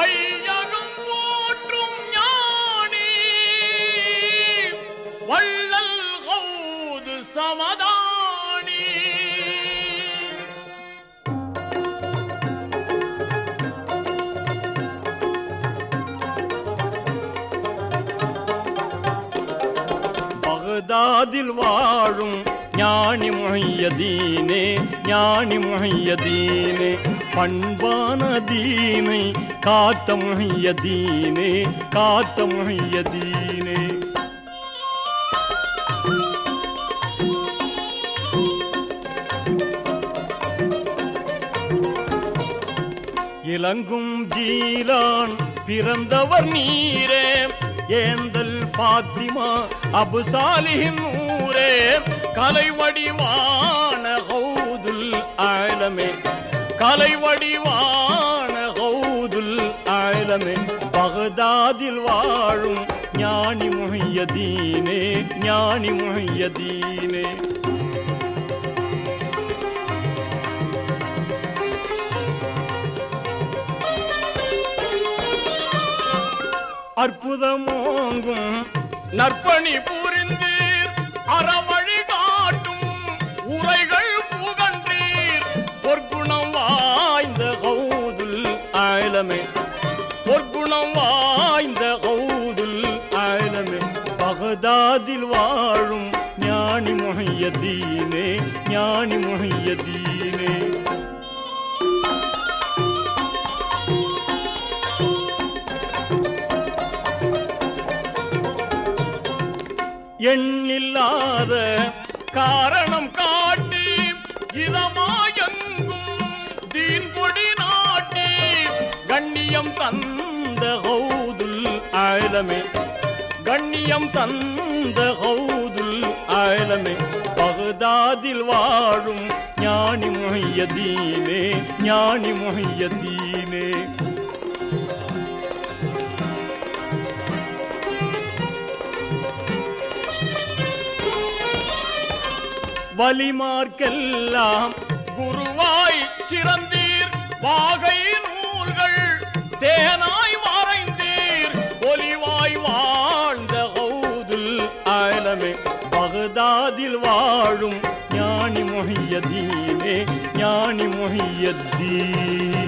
ஐயரும் போற்றும் ஞானி. வள்ளல் கௌது வாழும் ஞானி முஹையதீனே ஞானி முஹையதீனே பண்பான தீனை காத்த முஹையதீனே காத்த முஹையதீனே. இலங்கும் ஜீலான் பிறந்தவர் நீரே ஏந்தல் பாத்திமா அபு ஊரே. கலை வடிவான கௌதுல் ஆழமே கலை வடிவான கௌதுல் ஆழமே பகதாதில் வாழும் ஞானி முஹையதீனே ஞானி முஹையதீனே. அற்புதமோங்கும் நற்பணி புரிந்தீர் அறவ ஆலமே பொற்குணம் வாய்ந்த கௌதுல் ஆலமே பகதாதில் வாழும் ஞானி முஹையதீனே ஞானி முஹையதீனே. எண்ணில்லாத காரணம் காட்டி இதமாய் ஆலமே கண்ணியம் தந்த ஹவுதுல் ஆலமே பகதாதில் வாழும் ஞானி முஹையதீனே ஞானி முஹையதீனே. வலிமார்க்கெல்லாம் குருவாய் சிறந்தீர். வாகை பகதாதில் வாழும் ஞானி மொஹியதீனே ஞானி முஹையத்தீன்